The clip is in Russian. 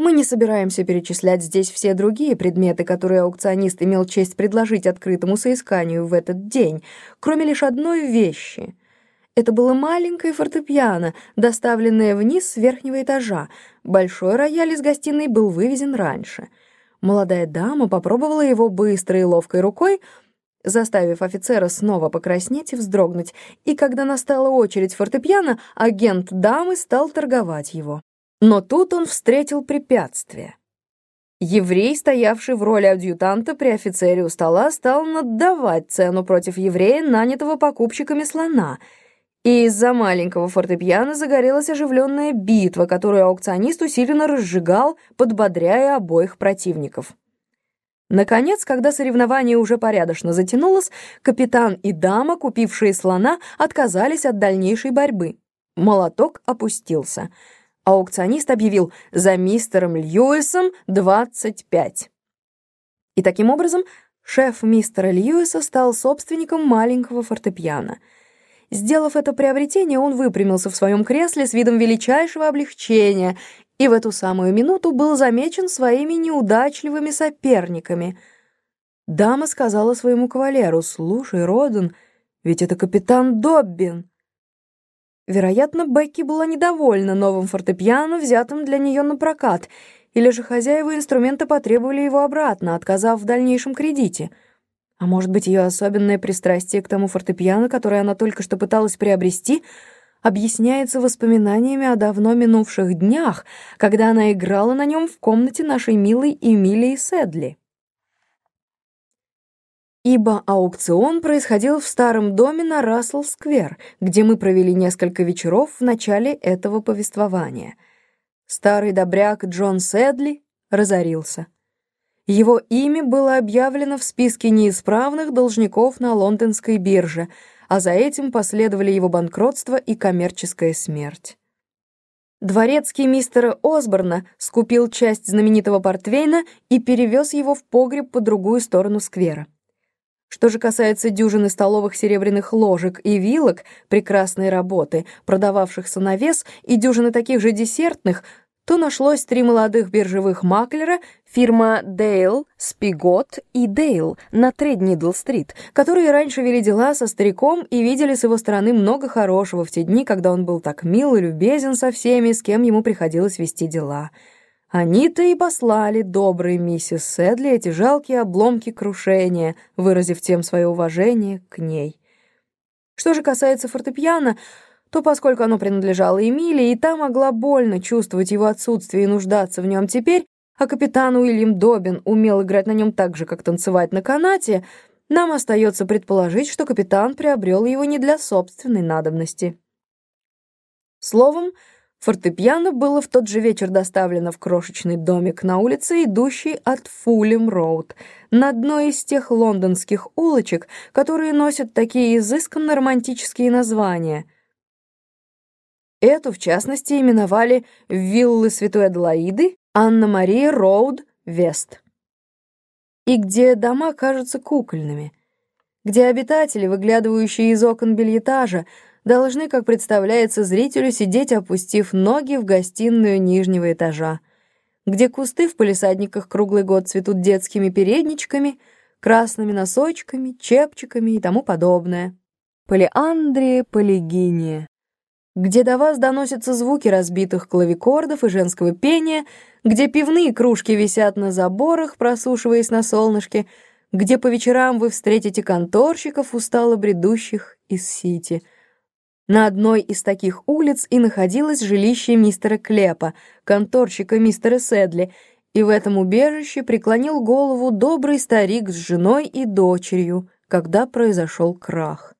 Мы не собираемся перечислять здесь все другие предметы, которые аукционист имел честь предложить открытому соисканию в этот день, кроме лишь одной вещи. Это было маленькое фортепиано, доставленное вниз с верхнего этажа. Большой рояль из гостиной был вывезен раньше. Молодая дама попробовала его быстрой и ловкой рукой, заставив офицера снова покраснеть и вздрогнуть, и когда настала очередь фортепиано, агент дамы стал торговать его. Но тут он встретил препятствие. Еврей, стоявший в роли адъютанта при офицере у стола, стал наддавать цену против еврея, нанятого покупщиками слона. И из-за маленького фортепиано загорелась оживленная битва, которую аукционист усиленно разжигал, подбодряя обоих противников. Наконец, когда соревнование уже порядочно затянулось, капитан и дама, купившие слона, отказались от дальнейшей борьбы. Молоток опустился — аукционист объявил «За мистером Льюисом 25». И таким образом шеф мистера Льюиса стал собственником маленького фортепиано. Сделав это приобретение, он выпрямился в своем кресле с видом величайшего облегчения и в эту самую минуту был замечен своими неудачливыми соперниками. Дама сказала своему кавалеру, «Слушай, Роден, ведь это капитан Доббин». Вероятно, Бекки была недовольна новым фортепиано, взятым для нее на прокат, или же хозяева инструмента потребовали его обратно, отказав в дальнейшем кредите. А может быть, ее особенное пристрастие к тому фортепиано, которое она только что пыталась приобрести, объясняется воспоминаниями о давно минувших днях, когда она играла на нем в комнате нашей милой Эмилии Седли ибо аукцион происходил в старом доме на Рассел-сквер, где мы провели несколько вечеров в начале этого повествования. Старый добряк Джон Сэдли разорился. Его имя было объявлено в списке неисправных должников на лондонской бирже, а за этим последовали его банкротство и коммерческая смерть. Дворецкий мистера Осборна скупил часть знаменитого портвейна и перевез его в погреб по другую сторону сквера. Что же касается дюжины столовых серебряных ложек и вилок прекрасной работы, продававшихся на вес, и дюжины таких же десертных, то нашлось три молодых биржевых маклера, фирма Дейл, Спигот и Дейл на Треднидл-стрит, которые раньше вели дела со стариком и видели с его стороны много хорошего в те дни, когда он был так мил и любезен со всеми, с кем ему приходилось вести дела. Они-то и послали доброй миссис Сэдли эти жалкие обломки крушения, выразив тем свое уважение к ней. Что же касается фортепиано, то поскольку оно принадлежало Эмилии, и та могла больно чувствовать его отсутствие и нуждаться в нем теперь, а капитан Уильям Добин умел играть на нем так же, как танцевать на канате, нам остается предположить, что капитан приобрел его не для собственной надобности. Словом, Фортепиано было в тот же вечер доставлено в крошечный домик на улице, идущей от Фулем-Роуд, на одной из тех лондонских улочек, которые носят такие изысканно романтические названия. Эту, в частности, именовали «Виллы Святой Аделаиды», «Анна-Мария Роуд», «Вест». И где дома кажутся кукольными, где обитатели, выглядывающие из окон бельетажа, должны, как представляется зрителю, сидеть, опустив ноги в гостиную нижнего этажа, где кусты в палисадниках круглый год цветут детскими передничками, красными носочками, чепчиками и тому подобное. Полиандрия, полигиния. Где до вас доносятся звуки разбитых клавикордов и женского пения, где пивные кружки висят на заборах, просушиваясь на солнышке, где по вечерам вы встретите конторщиков, устало бредущих из Сити — на одной из таких улиц и находилось жилище мистера Клепа, конторщика мистера Седли, и в этом убежище преклонил голову добрый старик с женой и дочерью, когда произошел крах.